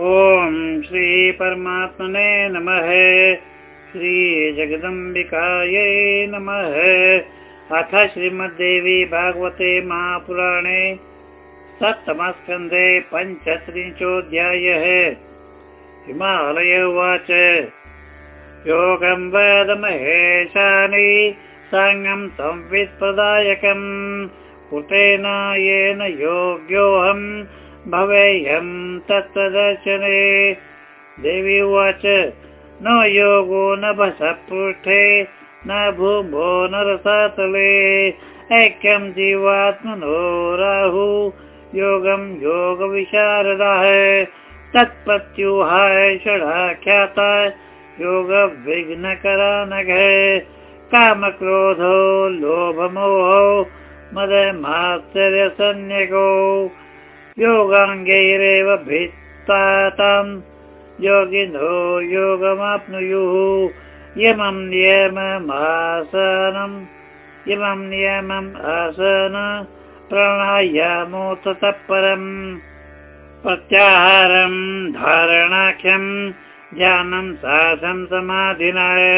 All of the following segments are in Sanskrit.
ॐ श्रीपरमात्मने नमः। श्रीजगदम्बिकायै नमः। अथ श्रीमद्देवी भागवते महापुराणे सप्तमस्कन्धे पञ्चत्रिंशोऽध्यायः। हिमालय उवाच। योगं वदमहेशानि साङ्गं संवित्प्रदायकम् कृतेन येन योग्योऽहम् भवेयम् तत्त्वदर्शने देवी उवाच न योगो न भसपृष्ठे न भूमो न रसातले। ऐक्यं जीवात्मनो राहु योगं योगविशारदाः। तत्प्रत्युहाय षडाख्याता योगविघ्नकरा नघ कामक्रोधो लोभमोहो मदमाश्चर्यसन्न्यगो योगाङ्गैरेव भित्ताम् योगिनो योगमाप्नुयुः। यमं नियममासनम् इमं नियमम् आसन। प्राणायामो ततः परम्। प्रत्याहारं धारणाख्यं। ध्यानं साधं समाधिना।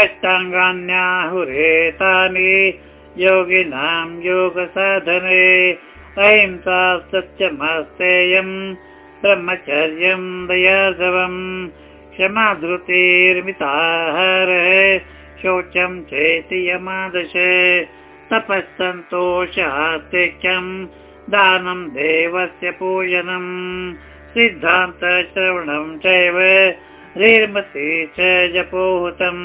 अष्टाङ्गान्याहुरेतानि। योगिनां योगसाधने अहिंसा सत्यमस्तेयम् ब्रह्मचर्यम् दयासवम् क्षमाधृतिर्मिताहार शौचं चेति यमादश तपःसन्तोषास्तेक्ष्यम् दानं देवस्य पूजनम् सिद्धान्तश्रवणं चैव रीर्मति च जपोहुतम्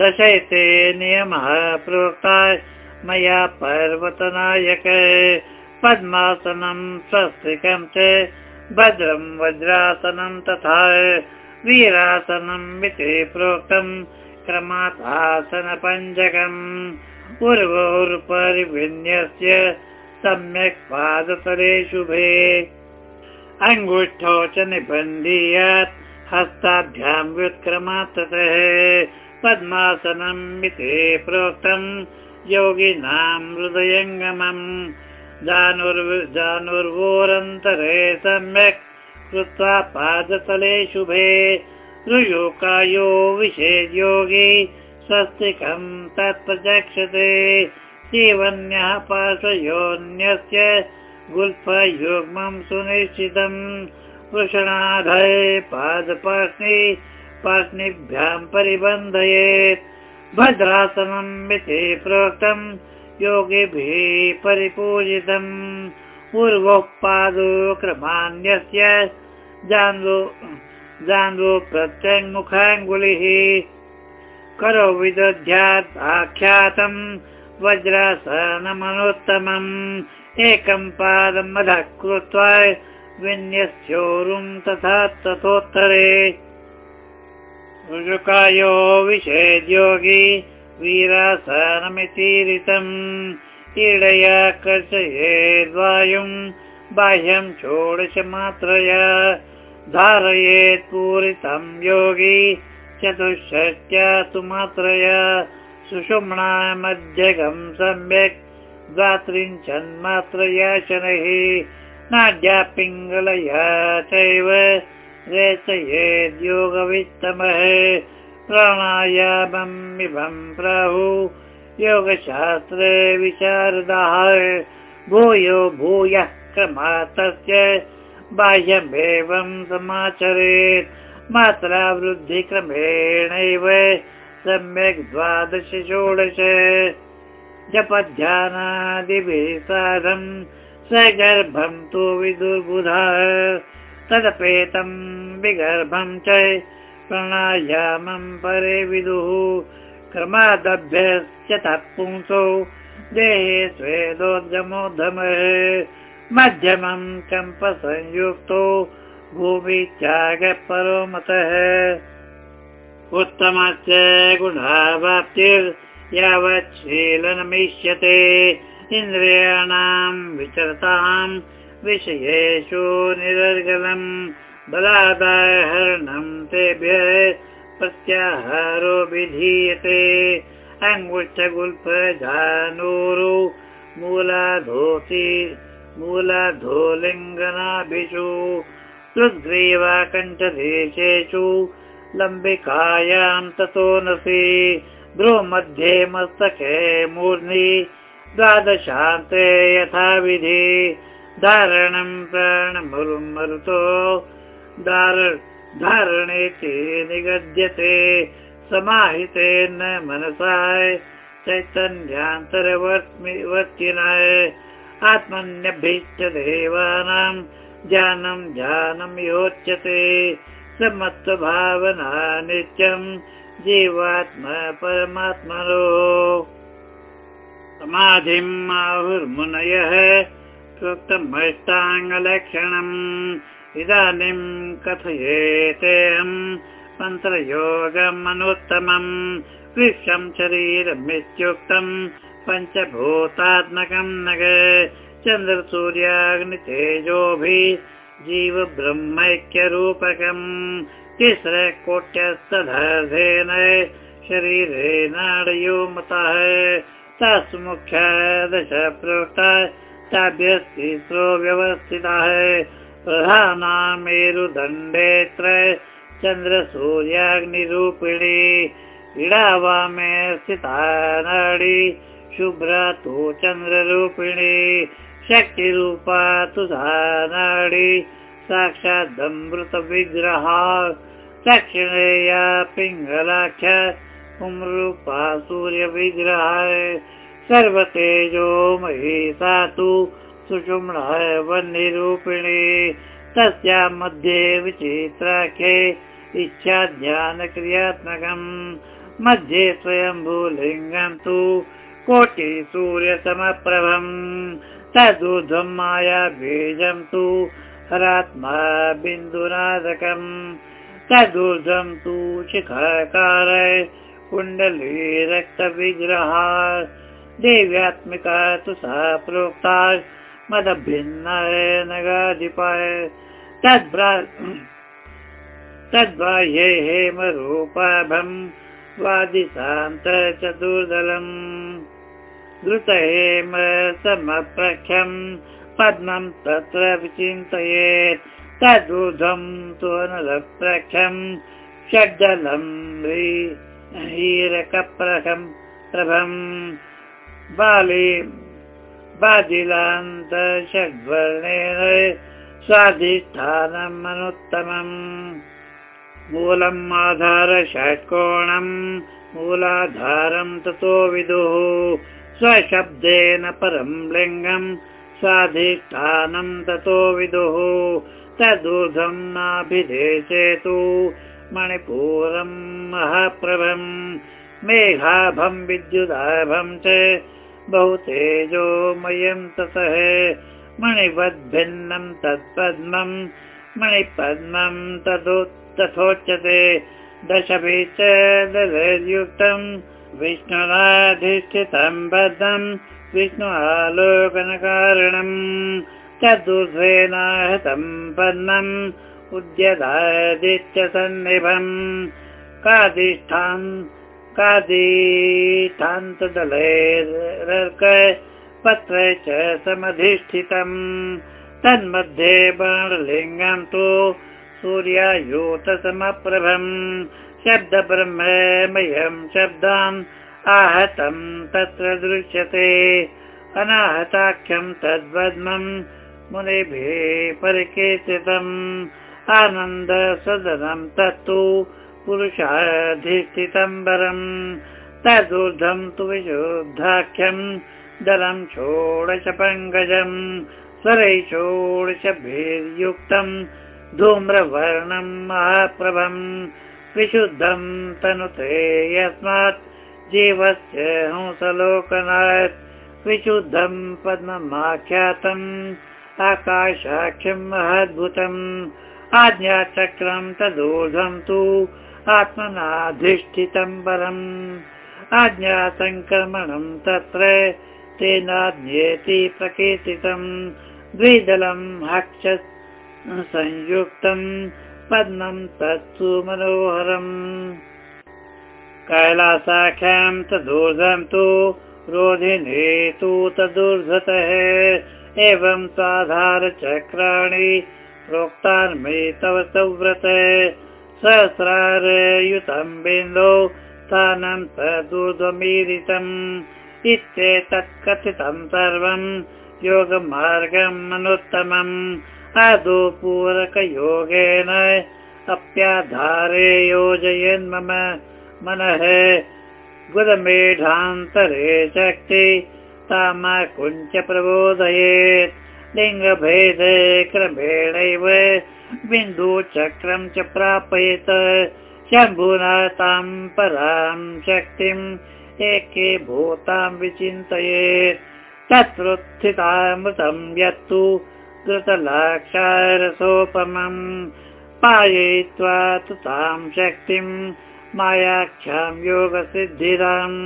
दशैते नियमः प्रोक्ता मया पर्वतनायक पद्मासनं स्वस्तिकं च भद्रं वज्रासनं तथा वीरासनम् इति प्रोक्तम् क्रमात् आसनपञ्चकम् उर्वोर्परिविन्यस्य सम्यक् पादतले शुभे अङ्गुष्ठौ च निबन्दीयात् हस्ताभ्यां व्युत्क्रमात् ततः पद्मासनम् इति प्रोक्तम् योगिनां हृदयङ्गमम् जानुर्वोरन्तरे सम्यक् कृत्वा पादतले शुभे ऋयुकायो विषेद्योगी स्वस्तिकं तत्प्रचक्षते जीवन्यः पार्श्वयोन्यस्य गुल्फयुग्मं सुनिश्चितम्। वृषणाधये पादपार्ष्णि पार्ष्णिभ्यां परिबन्धयेत्। भद्रासनम् इति प्रोक्तम् योगिभिः परिपूजितम्। पूर्वोः पादो क्रमान्यस्य जान्वो जान्वो प्रत्यङ्मुखाङ्गुलिः। करो विदध्यात् आख्यातम् वज्रासनमनोत्तमम्। एकं पादम् अधः कृत्वा विन्यस्योरुम् तथा तथोत्तरे। ऋजुकायो विषेद्योगी वीरासनमितीरितम् क्रीडया कर्षयेद्वायुम् बाह्यं षोडशमात्रया धारयेत् पूरितं योगी चतुष्षष्ट्या तु मात्रया सुषुम्णा मध्यगं सम्यक् द्वात्रिंशन्मात्रया शनैः नाड्या पिङ्गलया चैव रेचयेद्योगवित्तमः प्राणायामम् इमं प्राहु योगशास्त्रे विशारदाः भूयो भूयः क्रमातस्य बाह्यमेवं समाचरेत्। मात्रा वृद्धिक्रमेणैव सम्यक् द्वादश षोडश। जपध्यानादिभिः साधम् सगर्भं तु विदुर्बुधा। तदपेतं विगर्भं च प्राणायामं परे विदुः क्रमादभ्यश्च पुंसौ देहे स्वेदोद्गमोद्धमः मध्यमं कम्पसंयुक्तो भूमित्यागपरो मतः। उत्तमश्च गुणावाप्तिर्यावत् शीलनमिष्यते इन्द्रियाणां विचरतां विषयेषु निरर्गलम् बलादाहरणं तेभ्यः प्रत्याहारो विधीयते अङ्गुष्ठगुल्फजानूरु मूलाधोति मूलाधोलिङ्गनाभिषु। रुद्ग्रीवा कण्ठदेशेषु लम्बिकायां ततो नसि। मध्ये मस्तके मूर्ध्नि द्वादशान्ते यथाविधि। धारणं प्राणमुरुमरुतो धारणे च निगद्यते समाहितेन मनसाय चैतन्यान्तरवर्तिनाय। आत्मन्यभिश्च देवानां ज्ञानं ज्ञानं योच्यते समत्वभावना नित्यं जीवात्मा परमात्मनो। समाधिम् आहुर्मुनयः प्रोक्तमष्टाङ्गलक्षणम् इदानीं कथयेतेऽहम् मन्त्रयोगम् अनुत्तमम् विश्वं शरीरमित्युक्तम् पञ्चभूतात्मकं नग चन्द्रसूर्याग्नितेजोभिः जीव ब्रह्मैक्यरूपकम् तिस्रकोट्यस्तधर्धेन शरीरे नाडयो मतः तासु मुख्या दश प्रोक्ता व्यवस्थिताः प्रधाना मेरुदण्डेऽत्र चन्द्रसूर्याग्निरूपिणी इडावामे स्थिता नाडी शुभ्रा तु चन्द्ररूपिणी शक्तिरूपा तु सा नाडी साक्षादमृतविग्रहा दक्षिणेया पिङ्गलाख्या पुंरूपा सूर्यविग्रहाय सर्वतेजोमयी सा तु सुषुम्णः वह्निरूपिणी। तस्या मध्ये विचित्राख्ये इच्छा ध्यानक्रियात्मकम् मध्ये स्वयम्भूलिङ्गम् तु कोटिसूर्यसमप्रभम्। तदूर्ध्वं माया बीजं तु हरात्मा बिन्दुनादकम्। तदूर्ध्वं तु शिखकार कुण्डली रक्तविग्रहा देव्यात्मिका तु सा प्रोक्ता मदभिन्नाय हेमरूपाभम् वादिशान्त चतुर्दलम्। द्रुतहेम समप्रख्यम् पद्मं तत्र विचिन्तयेत्। तदूर्ध्वं तु षड्दलम् हीरकप्रखम् प्रभम्। बाली बादिलान्त षड्वर्णेन स्वाधिष्ठानम् अनुत्तमम् मूलम् आधार षट्कोणम् मूलाधारं ततो विदुः। स्वशब्देन परम् लिङ्गम् स्वाधिष्ठानं ततो विदुः। तदूर्ध्वम् नाभिदेशे तु मणिपूरम् महाप्रभम्। मेघाभं विद्युदाभं च बहुतेजोमयं ततः मणिवद्भिन्नं तत्पद्मं मणिपद्मं तदो तथोच्यते। दशभिः च दलयुक्तं विष्णुराधिष्ठितं बद्धं विष्णु आलोकनकारणम् तदुर्ध्वेनाहतं पद्मम् उद्यदादित्यसन्निभम् काधिष्ठान् तन्मध्ये बाणलिङ्गं तु सूर्यायूतसमप्रभम्। शब्दब्रह्ममयं शब्दान् आहतं तत्र दृश्यते। अनाहताख्यं तद्वद्मम् मुनिभिः परिकीर्तितम्। आनन्दसदनं तत्तु पुरुषाधिष्ठितम्बरम् तदूर्ध्वं तु विशुद्धाख्यम् दलं षोडशपङ्कजम् स्वरै षोडशभिर्युक्तम् धूम्रवर्णं महाप्रभम् विशुद्धं तनुते यस्मात् जीवस्य हंसलोकनात् विशुद्धं पद्ममाख्यातम् आकाशाख्यम् महद्भुतम् आज्ञाचक्रं तदूर्ध्वं तु आत्मनाधिष्ठितं बलम् आज्ञासङ्क्रमणं तत्र तेनाज्ञेति प्रकीर्तितम्। द्विदलम् हक्ष संयुक्तं पद्मं तत्सु मनोहरम्। कैलासाख्यां तदूर्ध्वं तु रोधिने तु तदूर्ध्वतः। एवं साधारचक्राणि प्रोक्तान्मे तव सुव्रत सहस्रारयुतं बिन्दो स्थानं तदूर्ध्वमीरितम् इत्येतत् कथितं सर्वं योगमार्गम् अनुत्तमम् आदौ पूरकयोगेन अप्याधारे योजयन् मम मनः। गुदमेढान्तरे शक्ति तामा कुञ्च प्रबोधयेत् लिङ्गभेदे क्रमेणैव बिन्दुचक्रं च प्रापयेत्। शम्भुना तां परां शक्तिम् एके भूतां विचिन्तयेत्। तत्रोत्थितामृतं यत्तु कृतलाक्षारसोपमम् पाययित्वा तु तां शक्तिं मायाख्यां योगसिद्धिराम्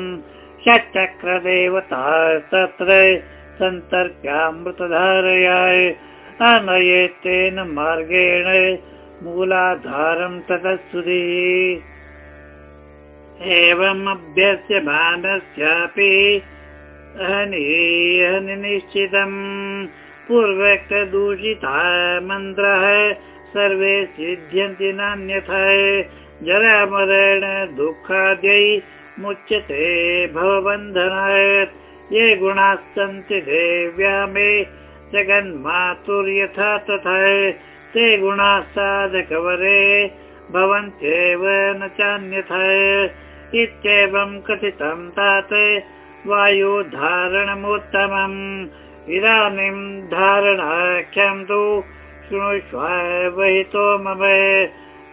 षट्चक्रदेवता तत्र सन्तर्प्यामृतधारयाय अनयेतेन मार्गेण मूलाधारं ततस्तुति एवमभ्यस्य मानस्यापि निश्चितम् पूर्वक्तदूषिता मन्त्रः सर्वे सिद्ध्यन्ति नान्यथा। जरामरण दुःखाद्यै मुच्यते भवबन्धनात्। ये गुणाः सन्ति देव्या मे जगन्मातुर्यथा तथा ते गुणाः साधकवरे भवन्त्येव न चान्यथा इत्येवं कथितं तात वायुधारणमुत्तमम् इदानीं धारणाख्यं तु शृणुष्व वहितो मम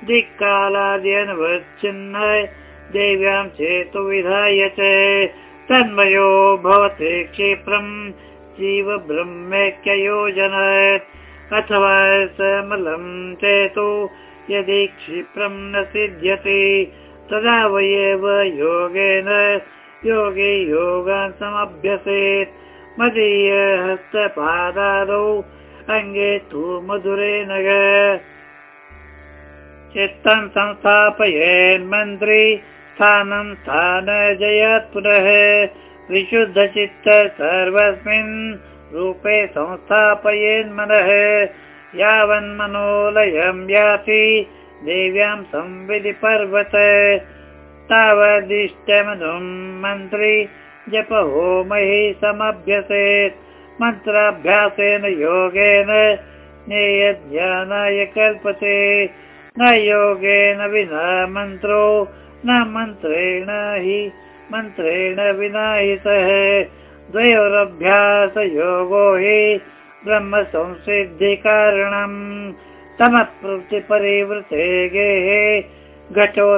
दिक्कालाद्यनवच्छिन्न देव्यां चेतु विधाय च तन्मयो भवते क्षिप्रं जीव ब्रह्मैक्ययोजन अथवा समलं चेतु यदि क्षिप्रं न सिद्ध्यति तदा वयेव योगेन योगे योगान् समभ्यसेत्। मदीय हस्तपादादौ अङ्गे तु मधुरे चित्तं संस्थापयेन्मन्त्री स्थानं स्थान जयात् पुनः विशुद्धचित्त सर्वस्मिन् रूपे संस्थापयेन्मनः यावन्मनोलयं याति देव्यां संविधि पर्वत। तावदिष्टमनुं मन्त्री जप होमैः समभ्यसेत्। मन्त्राभ्यासेन योगेन ज्ञेयध्यानाय कल्पते। न योगेन विना मन्त्रो न मन्त्रेण हि मन्त्रेण विना हि सः। द्वयोरभ्यासयोगो हि ब्रह्म संसिद्धिकारणम् तमप्रतिपरिवृते गेहे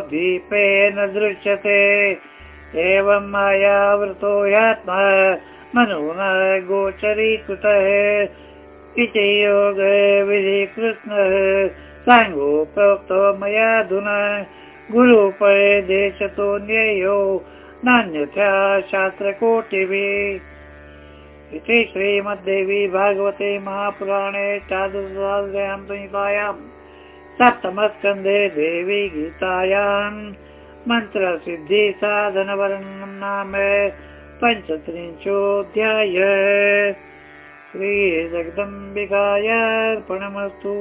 दीपेन दृश्यते। एवं मायावृतो ह्यात्मा मनुना गोचरीकृतः। इति योग विधि कृष्णः साङ्गो प्रोक्तो मयाधुना गुरुपदेशतो न्ययो नान्यथा शास्त्रकोटिभिः। इति श्रीमद्देवी भागवते महापुराणे संहितायां सप्तमस्कन्धे देवी गीतायाम् मन्त्रसिद्धिसाधनवर्णनं नाम पञ्चत्रिंशोऽध्याय। श्रीजगदम्बिकायार्पणमस्तु